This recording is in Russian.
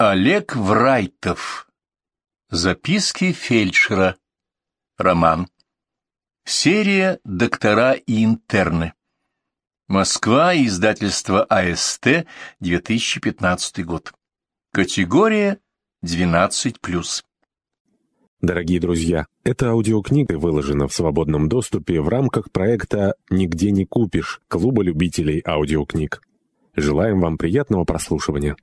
Олег Врайтов. Записки фельдшера. Роман. Серия «Доктора и интерны». Москва, издательство АСТ, 2015 год. Категория 12+. Дорогие друзья, эта аудиокнига выложена в свободном доступе в рамках проекта «Нигде не купишь» Клуба любителей аудиокниг. Желаем вам приятного прослушивания.